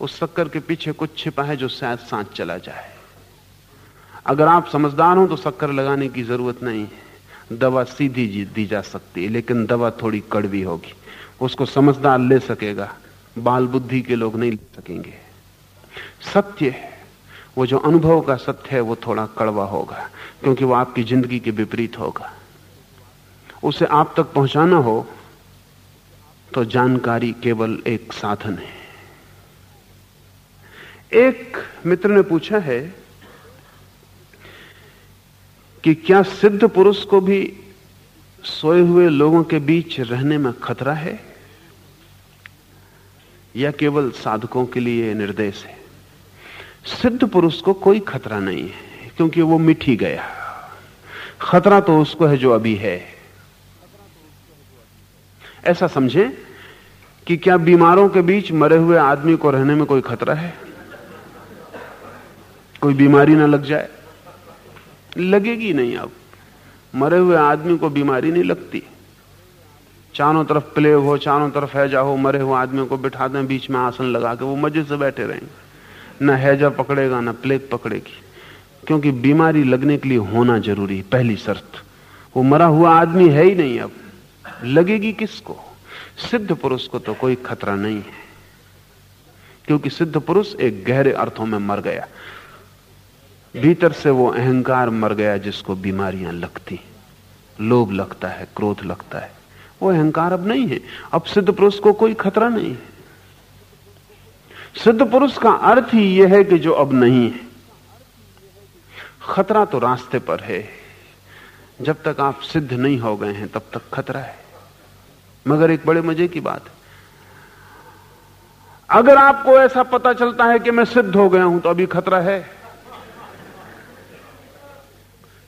उस शक्कर के पीछे कुछ छिपा है जो शायद सांस चला जाए। अगर आप समझदार हो तो शक्कर लगाने की ज़रूरत नहीं है। दवा सीधी दी जा सकती है, लेकिन दवा थोड़ी कड़वी होगी। उसको समझदार ले सकेगा, बाल बुद्धि के लोग नहीं ले सकेंगे। सत्य वो जो अनुभव का सत्य है, वो थोड़ा कड़वा होगा, क्योंकि वो आपकी ज़िंदगी के विपरीत होगा। उसे आप तक पहुंचाना हो तो जानकारी केवल एक साधन है। एक मित्र ने पूछा है कि क्या सिद्ध पुरुष को भी सोए हुए लोगों के बीच रहने में खतरा है? या केवल साधकों के लिए निर्देश है? सिद्ध पुरुष को कोई खतरा नहीं है, क्योंकि वो मिठी गया। खतरा तो उसको है जो अभी है। ऐसा समझें कि क्या बीमारों के बीच मरे हुए आदमी को रहने में कोई खतरा है? कोई बीमारी ना लग जाए। लगेगी नहीं अब। मरे हुए आदमी को बीमारी नहीं लगती। चारों तरफ़ प्लेग हो, चारों तरफ़ हैजा हो, मरे हुए आदमी को बिठा दें, बीच में आसन लगा के वो मज़े से बैठे रहेंगे। न हैजा पकड़ेगा, न प्लेग पकड़ेगी। क्योंकि बीमारी लगने के लिए होना ज़रूरी है, पहली शर्त। वो मरा हुआ आदमी है ही नहीं अब। लगेगी किसको? सिद्ध पुरुष को तो कोई खतरा नहीं है। क्योंकि सिद्ध पुरुष एक गहरे अर्थों में मर गया। भीतर से वो अहंकार मर गया जिसको बीमारियाँ लगती लोभ लगता है, क्रोध लगता है। वो अहंकार अब नहीं है। अब सिद्ध पुरुष को कोई खतरा नहीं है। सिद्ध पुरुष का अर्थ ही यह है कि जो अब नहीं है। खतरा तो रास्ते पर है। जब तक आप सिद्ध नहीं हो गए हैं, तब तक खतरा है। मगर एक बड़े मज़े की बात अगर आपको ऐसा पता चलता है कि मैं सिद्ध हो गया हूँ तो अभी खतरा है।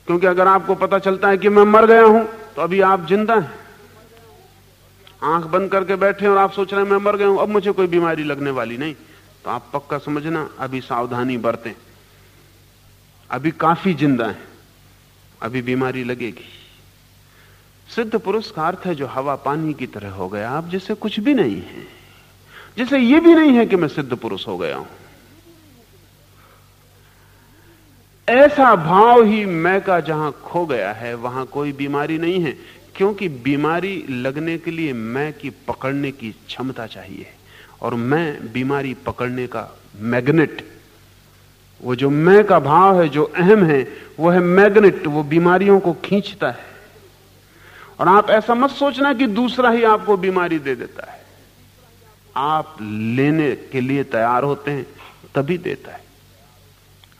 क्योंकि अगर आपको पता चलता है कि मैं मर गया हूँ तो अभी आप ज़िंदा हैं। आँख बंद करके बैठे और आप सोच रहे हैं मैं मर गया हूँ, अब मुझे कोई बीमारी लगने वाली नहीं। तो आप पक्का समझना, अभी सावधानी बरतें। अभी काफ़ी ज़िंदा है, अभी बीमारी लगेगी। सिद्ध पुरुष का अर्थ है जो हवा पानी की तरह हो गया, आप जैसे कुछ भी नहीं है। जैसे ये भी नहीं है कि मैं सिद्ध पुरुष हो गया हूँ। ऐसा भाव ही मैं का जहाँ खो गया है, वहाँ कोई बीमारी नहीं है, क्योंकि बीमारी लगने के लिए मैं की पकड़ने की क्षमता चाहिए। और मैं बीमारी पकड़ने का मैग्नेट। वो जो मैं का भाव है, जो अहम है, वो है मैग्नेट, वो बीमारियों को खींचता है। और आप ऐसा मत सोचना कि दूसरा ही आपको बीमारी दे देता है। आप लेने के लिए तैयार होते हैं, तभी देता है।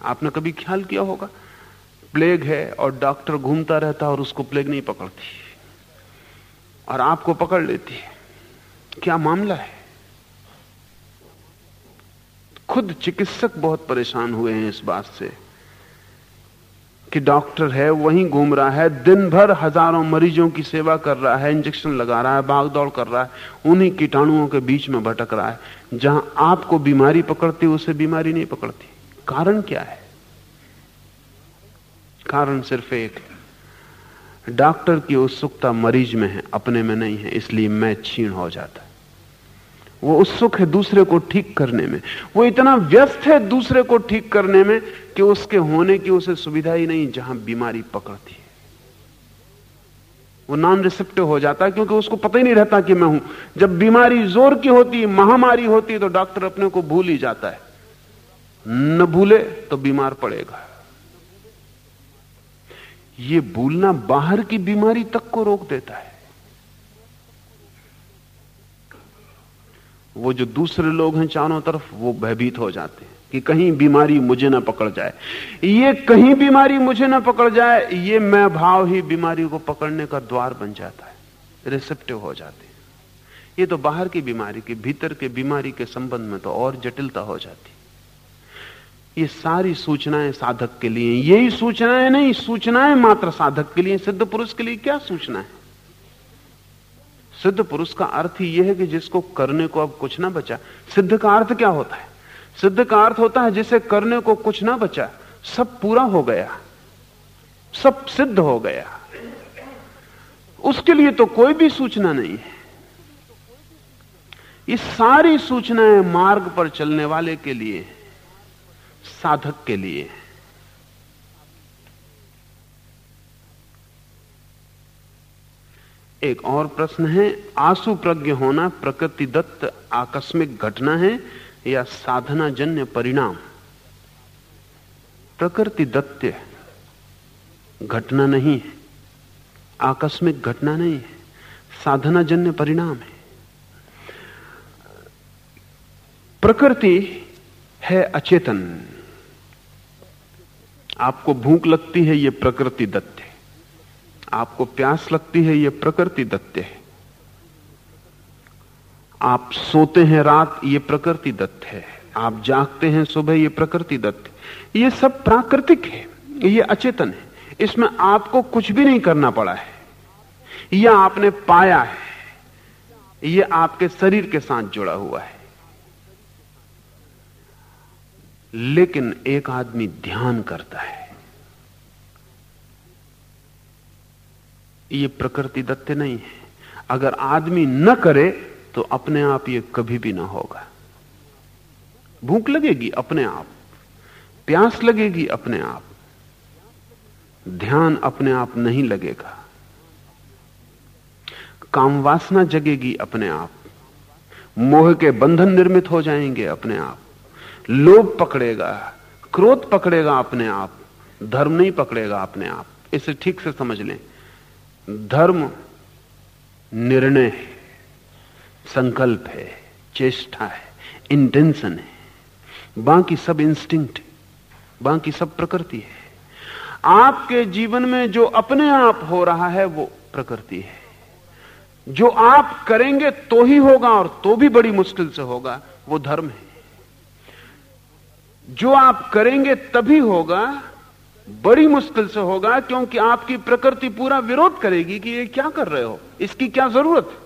आपने कभी ख्याल किया होगा? प्लेग है और डॉक्टर घूमता रहता और उसको प्लेग नहीं पकड़ती। और आपको पकड़ लेती है। क्या मामला है? खुद चिकित्सक बहुत परेशान हुए हैं इस बात से कि डॉक्टर है, वहीं घूम रहा है दिन भर हज़ारों मरीजों की सेवा कर रहा है, इंजेक्शन लगा रहा है भाग दौड़ कर रहा है, उन्हीं कीटाणुओं के बीच में भटक रहा है। जहाँ आपको बीमारी पकड़ती, उसे बीमारी नहीं पकड़ती। कारण क्या है? कारण सिर्फ़ एक डॉक्टर की उत्सुकता मरीज़ में है, अपने में नहीं है, इसलिए मैं छीण हो जाता। है वो उत्सुक है दूसरे को ठीक करने में। वो इतना व्यस्त है दूसरे को ठीक करने में कि उसके होने की उसे सुविधा ही नहीं जहाँ बीमारी पकड़ती है। वो नॉन रिसेप्टिव हो जाता है क्योंकि उसको पता ही नहीं रहता कि मैं हूँ। जब बीमारी ज़ोर की होती, महामारी होती तो डॉक्टर अपने को भूल ही जाता है। न भूले तो बीमार पड़ेगा। ये भूलना बाहर की बीमारी तक को रोक देता है। वो जो दूसरे लोग हैं चारों तरफ़, वो भयभीत हो जाते हैं कि कहीं बीमारी मुझे ना पकड़ जाए। ये कहीं बीमारी मुझे ना पकड़ जाए, ये मैं भाव ही बीमारी को पकड़ने का द्वार बन जाता है। रिसेप्टिव हो जाते हैं। ये तो बाहर की बीमारी के, भीतर के बीमारी के संबंध में तो और जटिलता हो जाती ये सारी सूचनाएँ साधक के लिए यही सूचनाएँ नहीं, सूचनाएँ मात्र साधक के लिए सिद्ध पुरुष के लिए क्या सूचना है? सिद्ध पुरुष का अर्थ ही यह है कि जिसको करने को अब कुछ ना बचा, सिद्ध का अर्थ क्या होता है? सिद्ध का अर्थ होता है जिसे करने को कुछ ना बचा, सब पूरा हो गया, सब सिद्ध हो गया। उसके लिए तो कोई भी सूचना नहीं है। ये सारी सूचनाएँ मार्ग पर चलने वाले के लिए साधक के लिए। एक और प्रश्न है आँसू प्रज्ञ होना प्रकृति दत्त आकस्मिक घटना है या साधना जन्य परिणाम? प्रकृति दत्त घटना नहीं है, आकस्मिक घटना नहीं है साधना जन्य परिणाम है। प्रकृति है अचेतन। आपको भूख लगती है यह प्रकृति दत्त है। आपको प्यास लगती है यह प्रकृति दत्त है। आप सोते हैं रात, ये प्रकृति दत्त है। आप जागते हैं सुबह, ये प्रकृति दत्त ये सब प्राकृतिक है, ये अचेतन है। इसमें आपको कुछ भी नहीं करना पड़ा है। यह आपने पाया है। यह आपके शरीर के साथ जुड़ा हुआ है। लेकिन एक आदमी ध्यान करता है। ये प्रकृति दत्त नहीं है। अगर आदमी न करे तो अपने आप ये कभी भी ना होगा। भूख लगेगी अपने आप, प्यास लगेगी अपने आप, ध्यान अपने आप नहीं लगेगा। काम वासना जगेगी अपने आप, मोह के बंधन निर्मित हो जाएँगे अपने आप। लोभ पकड़ेगा, क्रोध पकड़ेगा अपने आप, धर्म नहीं पकड़ेगा अपने आप। इसे ठीक से समझ लें। धर्म निर्णय है, संकल्प है, चेष्टा है इंटेंशन है। बाकी सब इंस्टिंक्ट बाकी सब प्रकृति है। आपके जीवन में जो अपने आप हो रहा है, वो प्रकृति है। जो आप करेंगे तो ही होगा और तो भी बड़ी मुश्किल से होगा, वो धर्म है। जो आप करेंगे तभी होगा, बड़ी मुश्किल से होगा, क्योंकि आपकी प्रकृति पूरा विरोध करेगी कि ये क्या कर रहे हो, इसकी क्या ज़रूरत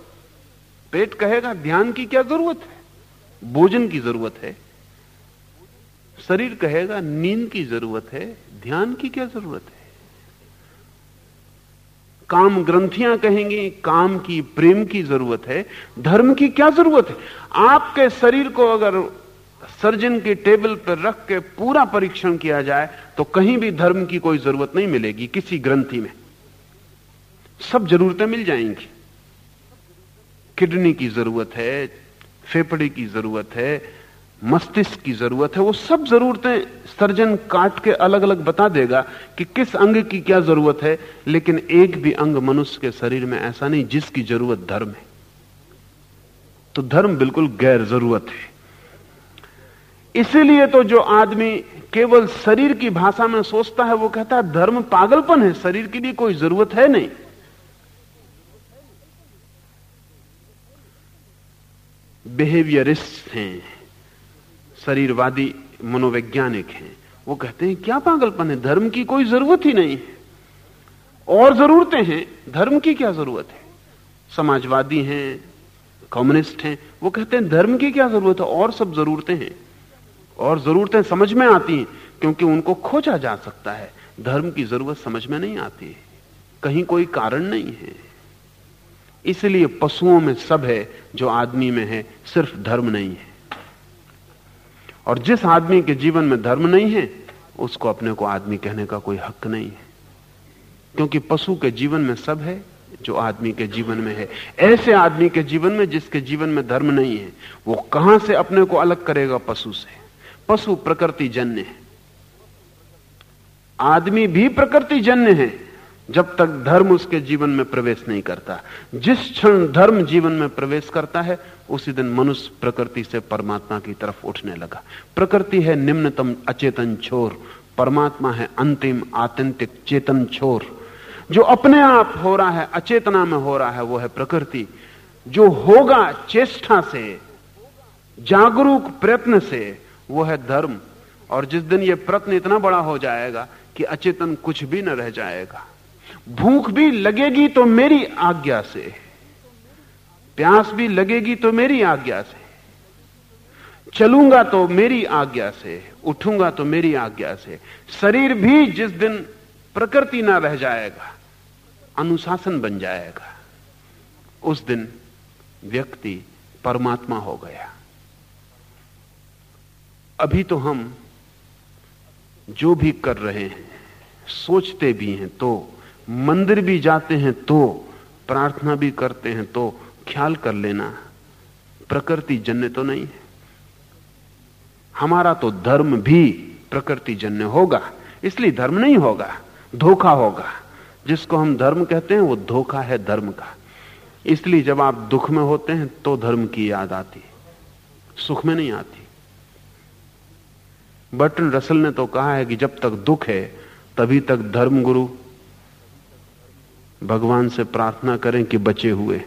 पेट कहेगा, ध्यान की क्या ज़रूरत है? भोजन की ज़रूरत है। शरीर कहेगा, नींद की ज़रूरत है, ध्यान की क्या ज़रूरत है? काम ग्रंथियाँ कहेंगी, काम की, प्रेम की ज़रूरत है, धर्म की क्या ज़रूरत है? आपके शरीर को अगर सर्जन की टेबल पर रख के पूरा परीक्षण किया जाए तो कहीं भी धर्म की कोई ज़रूरत नहीं मिलेगी किसी ग्रंथि में। सब जरूरतें मिल जाएँगी। किडनी की ज़रूरत है, फेफड़े की ज़रूरत है, मस्तिष्क की ज़रूरत है, वो सब जरूरतें सर्जन काट के अलग अलग बता देगा कि किस अंग की क्या ज़रूरत है, लेकिन एक भी अंग मनुष्य के शरीर में ऐसा नहीं जिसकी ज़रूरत धर्म है। तो धर्म बिल्कुल गैर ज़रूरत है। इसीलिए तो जो आदमी केवल शरीर की भाषा में सोचता है, वो कहता है, धर्म पागलपन है, शरीर के लिए कोई ज़रूरत है नहीं। बिहेवियरिस्ट हैं, शरीरवादी, मनोवैज्ञानिक हैं। वो कहते हैं, क्या पागलपन है? धर्म की कोई ज़रूरत ही नहीं है। और जरूरतें हैं, धर्म की क्या ज़रूरत है? समाजवादी हैं कम्युनिस्ट हैं, वो कहते हैं, धर्म की क्या ज़रूरत है? और सब जरूरतें हैं। और जरूरतें समझ में आती हैं, क्योंकि उनको खोजा जा सकता है। धर्म की ज़रूरत समझ में नहीं आती है। कहीं कोई कारण नहीं है। इसलिए पशुओं में सब है जो आदमी में है, सिर्फ़ धर्म नहीं है। और जिस आदमी के जीवन में धर्म नहीं है, उसको अपने को आदमी कहने का कोई हक नहीं है। क्योंकि पशु के जीवन में सब है जो आदमी के जीवन में है। ऐसे आदमी के जीवन में जिसके जीवन में धर्म नहीं है, वो कहाँ से अपने को अलग करेगा पशु से? पशु प्रकृति जन्य है। आदमी भी प्रकृति जन्य है, जब तक धर्म उसके जीवन में प्रवेश नहीं करता। जिस क्षण धर्म जीवन में प्रवेश करता है, उसी दिन मनुष्य प्रकृति से परमात्मा की तरफ़ उठने लगा। प्रकृति है निम्नतम अचेतन छोर, परमात्मा है अंतिम आत्यंतिक चेतन छोर। जो अपने आप हो रहा है, अचेतना में हो रहा है, वो है प्रकृति। जो होगा चेष्टा से, जागरूक प्रयत्न से वो है धर्म। और जिस दिन ये प्रत्न इतना बड़ा हो जाएगा कि अचेतन कुछ भी न रह जाएगा। भूख भी लगेगी तो मेरी आज्ञा से। प्यास भी लगेगी तो मेरी आज्ञा से। चलूँगा तो मेरी आज्ञा से। उठूँगा तो मेरी आज्ञा से। शरीर भी जिस दिन प्रकृति ना रह जाएगा, अनुशासन बन जाएगा, उस दिन व्यक्ति परमात्मा हो गया। अभी तो हम जो भी कर रहे हैं, सोचते भी हैं तो मंदिर भी जाते हैं तो प्रार्थना भी करते हैं तो ख्याल कर लेना। प्रकृति जन्य तो नहीं है। हमारा तो धर्म भी प्रकृति जन्य होगा, इसलिए धर्म नहीं होगा, धोखा होगा। जिसको हम धर्म कहते हैं, वो धोखा है धर्म का। इसलिए जब आप दुख में होते हैं तो धर्म की याद आती सुख में नहीं आती। बर्टन रसल ने तो कहा है कि जब तक दुख है, तभी तक धर्म गुरु भगवान से प्रार्थना करें कि बचे हुए।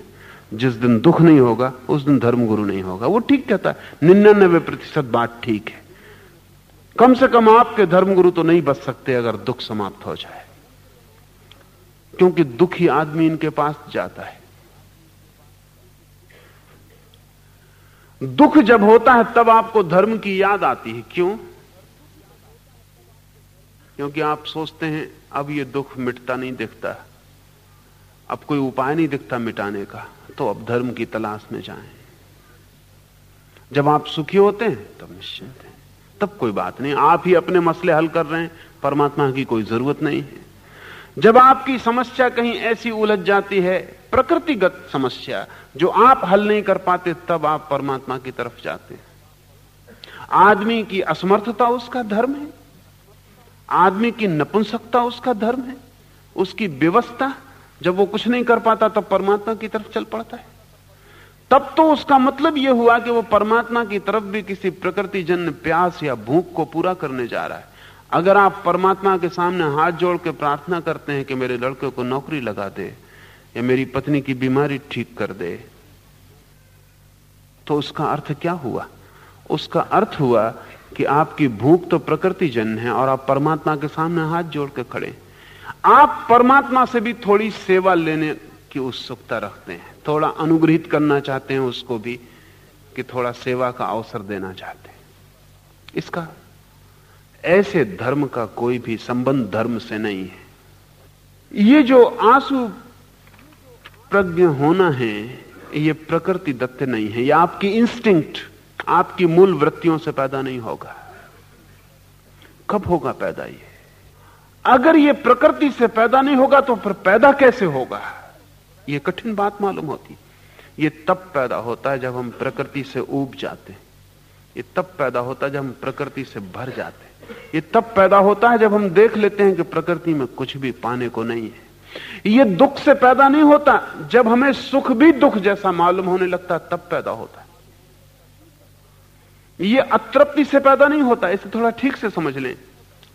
जिस दिन दुख नहीं होगा, उस दिन धर्म गुरु नहीं होगा। वो ठीक कहता है, निन्यानबे प्रतिशत बात ठीक है। कम से कम आपके धर्म गुरु तो नहीं बच सकते अगर दुख समाप्त हो जाए। क्योंकि दुखी आदमी इनके पास जाता है। दुख जब होता है, तब आपको धर्म की याद आती है। क्यों? क्योंकि आप सोचते हैं, अब ये दुख मिटता नहीं दिखता। अब कोई उपाय नहीं दिखता मिटाने का तो अब धर्म की तलाश में जाएँ। जब आप सुखी होते हैं, तब निश्चिंत हैं। तब कोई बात नहीं, आप ही अपने मसले हल कर रहे हैं, परमात्मा की कोई ज़रूरत नहीं है। जब आपकी समस्या कहीं ऐसी उलझ जाती है, प्रकृतिगत समस्या, जो आप हल नहीं कर पाते, तब आप परमात्मा की तरफ़ जाते हैं। आदमी की असमर्थता उसका धर्म है। आदमी की नपुंसकता उसका धर्म है। उसकी व्यवस्था, जब वो कुछ नहीं कर पाता, तब परमात्मा की तरफ़ चल पड़ता है। तब तो उसका मतलब यह हुआ कि वो परमात्मा की तरफ़ भी किसी प्रकृति जन्य प्यास या भूख को पूरा करने जा रहा है। अगर आप परमात्मा के सामने हाथ जोड़ के प्रार्थना करते हैं कि मेरे लड़के को नौकरी लगा दे या मेरी पत्नी की बीमारी ठीक कर दे तो उसका अर्थ क्या हुआ? उसका अर्थ हुआ कि आपकी भूख तो प्रकृति जन्य है और आप परमात्मा के सामने हाथ जोड़ के खड़े आप परमात्मा से भी थोड़ी सेवा लेने की उत्सुकता रखते हैं। थोड़ा अनुग्रहित करना चाहते हैं उसको भी कि थोड़ा सेवा का अवसर देना चाहते हैं। इसका ऐसे धर्म का कोई भी संबंध धर्म से नहीं है। ये जो आँसू प्रज्ञ होना है, ये प्रकृति दत्त नहीं है। ये आपकी इंस्टिंक्ट आपकी मूल वृत्तियों से पैदा नहीं होगा। कब होगा पैदा ये? अगर ये प्रकृति से पैदा नहीं होगा तो फिर पैदा कैसे होगा? ये कठिन बात मालूम होती। ये तब पैदा होता है जब हम प्रकृति से ऊब जाते हैं। ये तब पैदा होता है जब हम प्रकृति से भर जाते हैं। ये तब पैदा होता है जब हम देख लेते हैं कि प्रकृति में कुछ भी पाने को नहीं है। ये दुख से पैदा नहीं होता। जब हमें सुख भी दुख जैसा मालूम होने लगता तब पैदा होता है। ये अतृप्ति से पैदा नहीं होता, इसे थोड़ा ठीक से समझ लें।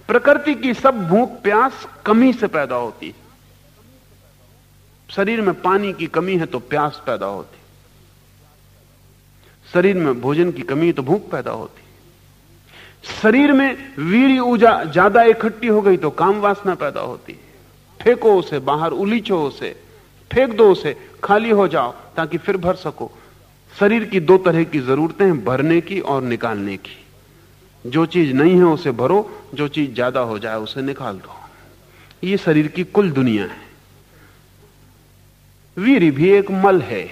प्रकृति की सब भूख, प्यास कमी से पैदा होती है। शरीर में पानी की कमी है तो प्यास पैदा होती शरीर में भोजन की कमी है तो भूख पैदा होती शरीर में वीर ऊर्जा ज़्यादा इकट्ठी हो गई तो काम वासना पैदा होती है। फेंको उसे, बाहर उलीचो उसे, फेंक दो उसे, खाली हो जाओ ताकि फिर भर सको। शरीर की दो तरह की जरूरतें हैं भरने की और निकालने की। जो चीज़ नहीं है, उसे भरो, जो चीज़ ज़्यादा हो जाए, उसे निकाल दो। ये शरीर की कुल दुनिया है। वीर भी एक मल है।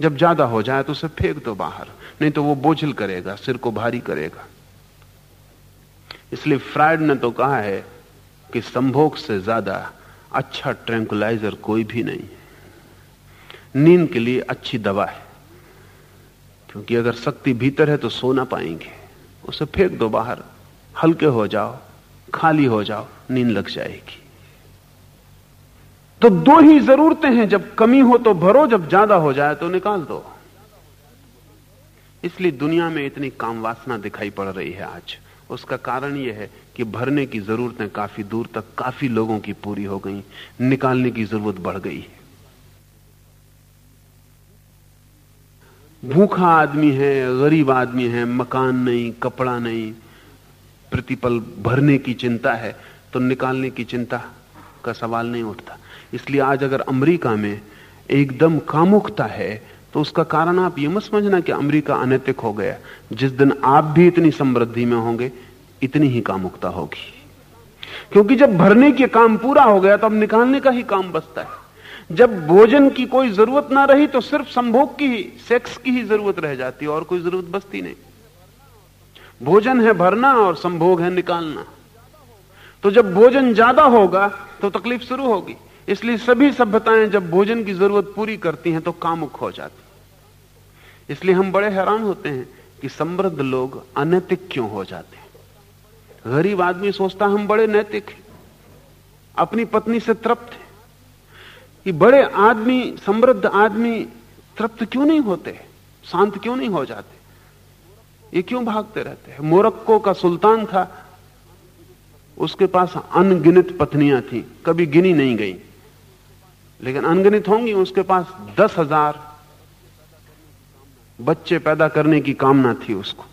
जब ज़्यादा हो जाए तो उसे फेंक दो बाहर, नहीं तो वो बोझल करेगा, सिर को भारी करेगा। इसलिए फ्राइड ने तो कहा है कि संभोग से ज़्यादा अच्छा ट्रैंकुलाइजर कोई भी नहीं है। नींद के लिए अच्छी दवा है। क्योंकि अगर शक्ति भीतर है तो सो ना पाएँगे। उसे फेंक दो बाहर। हल्के हो जाओ, खाली हो जाओ, नींद लग जाएगी। तो दो ही जरूरतें हैं, जब कमी हो तो भरो, जब ज़्यादा हो जाए तो निकाल दो। इसलिए दुनिया में इतनी काम वासना दिखाई पड़ रही है आज। उसका कारण यह है कि भरने की जरूरतें काफ़ी दूर तक काफ़ी लोगों की पूरी हो गई। निकालने की ज़रूरत बढ़ गई है। भूखा आदमी है, गरीब आदमी है, मकान नहीं, कपड़ा नहीं, प्रतिपल भरने की चिंता है तो निकालने की चिंता का सवाल नहीं उठता। इसलिए आज अगर अमेरिका में एकदम कामुकता है तो उसका कारण आप ये मत समझना कि अमेरिका अनैतिक हो गया। जिस दिन आप भी इतनी समृद्धि में होंगे, इतनी ही कामुकता होगी। क्योंकि जब भरने के काम पूरा हो गया तो अब निकालने का ही काम बचता है। जब भोजन की कोई ज़रूरत ना रही तो सिर्फ़ संभोग की ही, सेक्स की ही ज़रूरत रह जाती और कोई ज़रूरत बचती नहीं। भोजन है भरना और संभोग है निकालना। तो जब भोजन ज़्यादा होगा तो तकलीफ़ शुरू होगी। इसलिए सभी सभ्यताएँ जब भोजन की ज़रूरत पूरी करती हैं तो कामुक हो जाती इसलिए हम बड़े हैरान होते हैं कि समृद्ध लोग अनैतिक क्यों हो जाते हैं। गरीब आदमी सोचता हम बड़े नैतिक हैं। अपनी पत्नी से तृप्त हैं। कि बड़े आदमी, समृद्ध आदमी तृप्त क्यों नहीं होते? शांत क्यों नहीं हो जाते? ये क्यों भागते रहते हैं? मोरक्को का सुल्तान था। उसके पास अनगिनत पत्नियाँ थी। कभी गिनी नहीं गई। लेकिन अनगिनत होंगी, उसके पास दस हज़ार बच्चे पैदा करने की कामना थी उसको।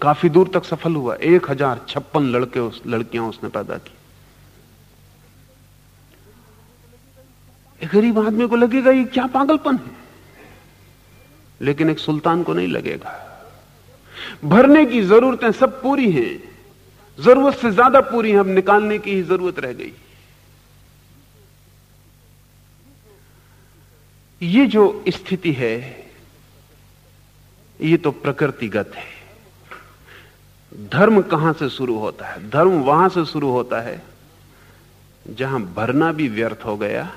काफ़ी दूर तक सफल हुआ। एक हज़ार छप्पन लड़के उस, लड़कियाँ उसने पैदा की। गरीब आदमी को लगेगा ये क्या पागलपन है? लेकिन एक सुल्तान को नहीं लगेगा। भरने की जरूरतें सब पूरी हैं। ज़रूरत से ज़्यादा पूरी हैं, अब निकालने की ही ज़रूरत रह गई। ये जो स्थिति है, ये तो प्रकृतिगत है। धर्म कहाँ से शुरू होता है? धर्म वहाँ से शुरू होता है जहाँ भरना भी व्यर्थ हो गया।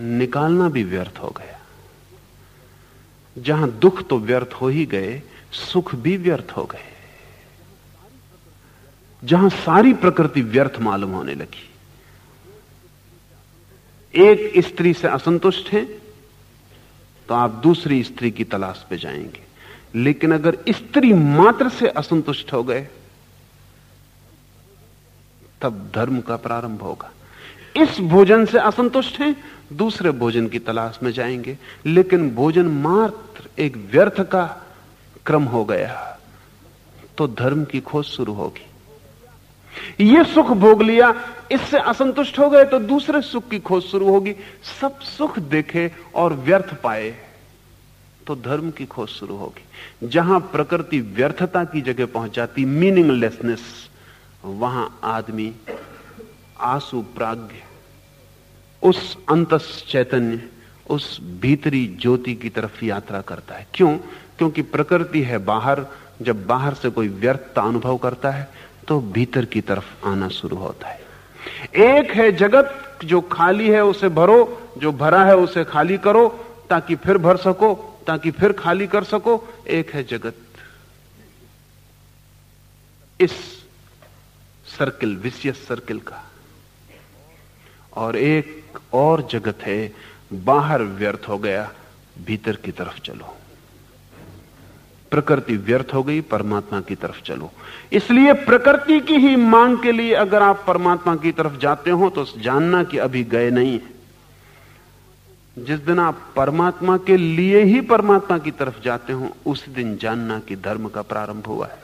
निकालना भी व्यर्थ हो गया। जहाँ दुख तो व्यर्थ हो ही गए, सुख भी व्यर्थ हो गए। जहाँ सारी प्रकृति व्यर्थ मालूम होने लगी। एक स्त्री से असंतुष्ट हैं तो आप दूसरी स्त्री की तलाश पे जाएँगे। लेकिन अगर स्त्री मात्र से असंतुष्ट हो गए, तब धर्म का प्रारंभ होगा। इस भोजन से असंतुष्ट हैं, दूसरे भोजन की तलाश में जाएँगे। लेकिन भोजन मात्र एक व्यर्थ का क्रम हो गया। तो धर्म की खोज शुरू होगी। ये सुख भोग लिया, इससे असंतुष्ट हो गए तो दूसरे सुख की खोज शुरू होगी। सब सुख देखे और व्यर्थ पाए तो धर्म की खोज शुरू होगी। जहाँ प्रकृति व्यर्थता की जगह पहुँच जाती मीनिंगलेसनेस वहाँ आदमी आँसू प्राग्ञ, उस अंतस चैतन्य, उस भीतरी ज्योति की तरफ़ यात्रा करता है। क्यों? क्योंकि प्रकृति है बाहर, जब बाहर से कोई व्यर्थता अनुभव करता है तो भीतर की तरफ़ आना शुरू होता है। एक है जगत, जो खाली है उसे भरो, जो भरा है उसे खाली करो, ताकि फिर भर सको, ताकि फिर खाली कर सको। एक है जगत। इस सर्किल विशियस सर्किल का और एक और जगत है, बाहर व्यर्थ हो गया, भीतर की तरफ़ चलो। प्रकृति व्यर्थ हो गई, परमात्मा की तरफ़ चलो। इसलिए प्रकृति की ही मांग के लिए अगर आप परमात्मा की तरफ़ जाते हो तो जानना कि अभी गए नहीं है। जिस दिन आप परमात्मा के लिए ही परमात्मा की तरफ़ जाते हो, उस दिन जानना कि धर्म का प्रारंभ हुआ है।